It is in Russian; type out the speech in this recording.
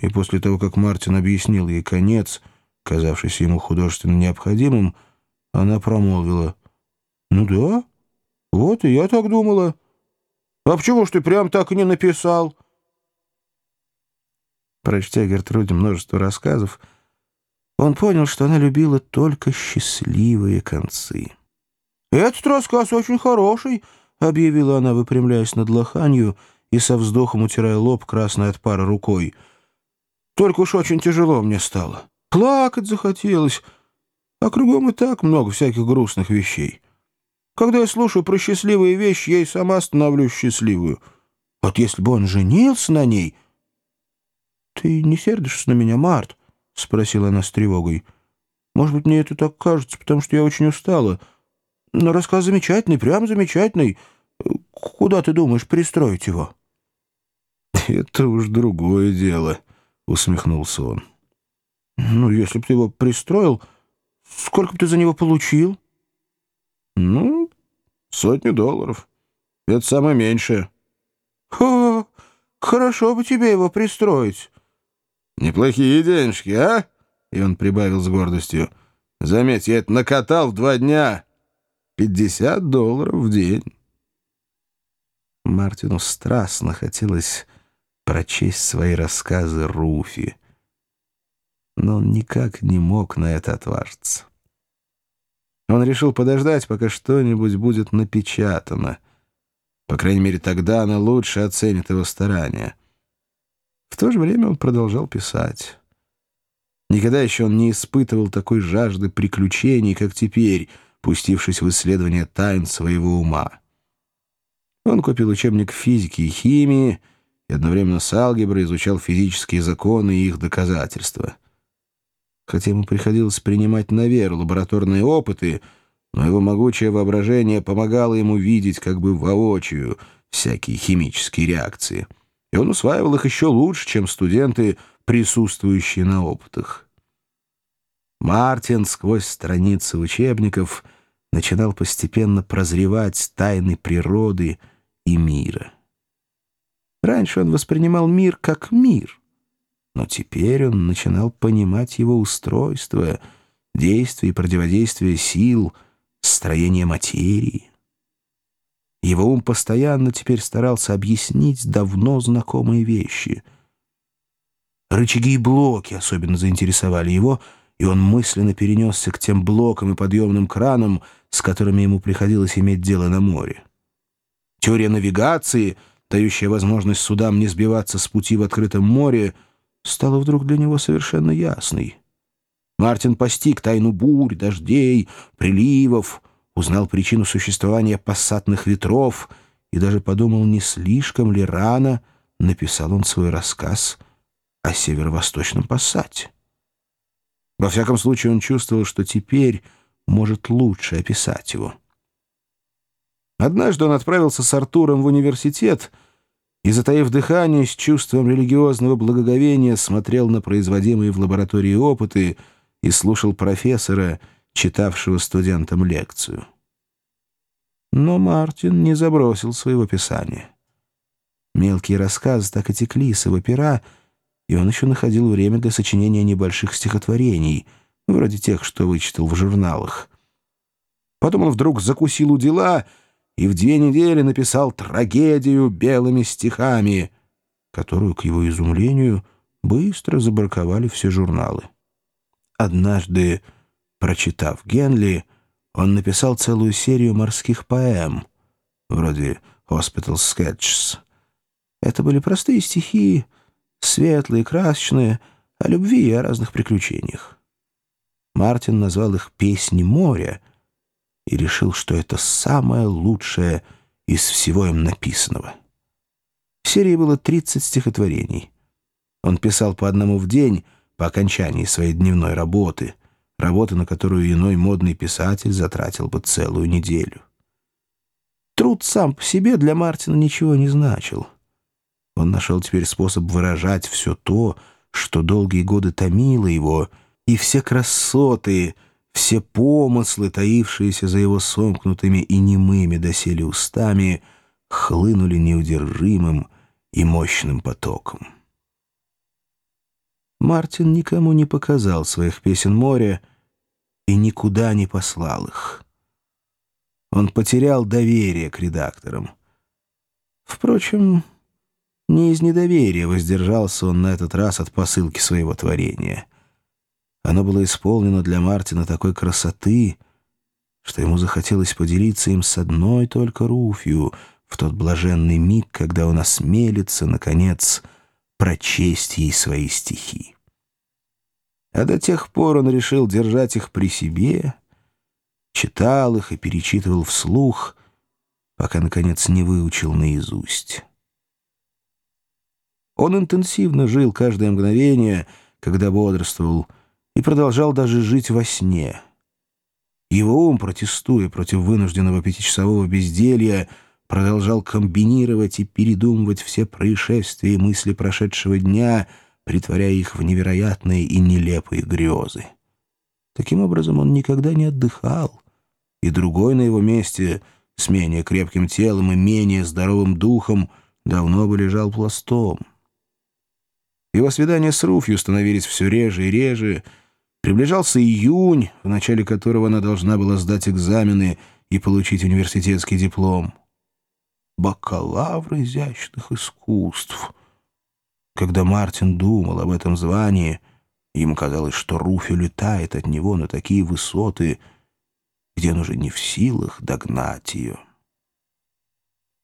И после того, как Мартин объяснил ей конец, казавшийся ему художественно необходимым, она промолвила. «Ну да, вот и я так думала. А почему ж ты прям так и не написал?» Прочтя Гертруде множество рассказов, он понял, что она любила только счастливые концы. «Этот рассказ очень хороший», — объявила она, выпрямляясь над лоханью и со вздохом утирая лоб красной от пара рукой. «Только уж очень тяжело мне стало. Плакать захотелось, а кругом и так много всяких грустных вещей. Когда я слушаю про счастливые вещи, я и сама становлюсь счастливую. Вот если бы он женился на ней...» «Ты не сердишься на меня, Март?» — спросила она с тревогой. «Может быть, мне это так кажется, потому что я очень устала». Но рассказ замечательный, прям замечательный. Куда ты думаешь пристроить его?» «Это уж другое дело», — усмехнулся он. «Ну, если бы ты его пристроил, сколько бы ты за него получил?» «Ну, сотни долларов. Это самое меньшее». «О, хорошо бы тебе его пристроить». «Неплохие денежки, а?» И он прибавил с гордостью. «Заметь, я это накатал в два дня». Пятьдесят долларов в день. Мартину страстно хотелось прочесть свои рассказы Руфи, но он никак не мог на это отважиться. Он решил подождать, пока что-нибудь будет напечатано. По крайней мере, тогда она лучше оценит его старания. В то же время он продолжал писать. Никогда еще он не испытывал такой жажды приключений, как теперь — пустившись в исследование тайн своего ума. Он купил учебник физики и химии и одновременно с алгеброй изучал физические законы и их доказательства. Хотя ему приходилось принимать на веру лабораторные опыты, но его могучее воображение помогало ему видеть как бы воочию всякие химические реакции, и он усваивал их еще лучше, чем студенты, присутствующие на опытах. Мартин сквозь страницы учебников — начинал постепенно прозревать тайны природы и мира. Раньше он воспринимал мир как мир, но теперь он начинал понимать его устройство, действие и противодействие сил, строение материи. Его ум постоянно теперь старался объяснить давно знакомые вещи. Рычаги и блоки особенно заинтересовали его — и он мысленно перенесся к тем блокам и подъемным кранам, с которыми ему приходилось иметь дело на море. Теория навигации, дающая возможность судам не сбиваться с пути в открытом море, стала вдруг для него совершенно ясной. Мартин постиг тайну бурь, дождей, приливов, узнал причину существования пассатных ветров и даже подумал, не слишком ли рано написал он свой рассказ о северо-восточном пассате. Во всяком случае, он чувствовал, что теперь может лучше описать его. Однажды он отправился с Артуром в университет и, затаив дыхание, с чувством религиозного благоговения смотрел на производимые в лаборатории опыты и слушал профессора, читавшего студентам лекцию. Но Мартин не забросил своего писания. Мелкие рассказы так и текли с его пера, и он еще находил время для сочинения небольших стихотворений, вроде тех, что вычитал в журналах. Потом он вдруг закусил у дела и в две недели написал трагедию белыми стихами, которую, к его изумлению, быстро забраковали все журналы. Однажды, прочитав Генли, он написал целую серию морских поэм, вроде «Hospital Sketches». Это были простые стихи, светлые, красочные, о любви и о разных приключениях. Мартин назвал их «Песни моря» и решил, что это самое лучшее из всего им написанного. В серии было 30 стихотворений. Он писал по одному в день по окончании своей дневной работы, работы, на которую иной модный писатель затратил бы целую неделю. Труд сам по себе для Мартина ничего не значил — он нашел теперь способ выражать все то, что долгие годы томило его, и все красоты, все помыслы, таившиеся за его сомкнутыми и немыми доселе устами, хлынули неудержимым и мощным потоком. Мартин никому не показал своих песен моря и никуда не послал их. Он потерял доверие к редакторам. Впрочем, не из недоверия воздержался он на этот раз от посылки своего творения. Оно было исполнено для Мартина такой красоты, что ему захотелось поделиться им с одной только Руфью в тот блаженный миг, когда он осмелится, наконец, прочесть ей свои стихи. А до тех пор он решил держать их при себе, читал их и перечитывал вслух, пока, наконец, не выучил наизусть. Он интенсивно жил каждое мгновение, когда бодрствовал, и продолжал даже жить во сне. Его ум, протестуя против вынужденного пятичасового безделья, продолжал комбинировать и передумывать все происшествия и мысли прошедшего дня, притворяя их в невероятные и нелепые грезы. Таким образом, он никогда не отдыхал, и другой на его месте, с менее крепким телом и менее здоровым духом, давно бы лежал пластом. Его свидания с Руфью становились все реже и реже. Приближался июнь, в начале которого она должна была сдать экзамены и получить университетский диплом. Бакалавр изящных искусств. Когда Мартин думал об этом звании, ему казалось, что Руфи летает от него на такие высоты, где он уже не в силах догнать ее.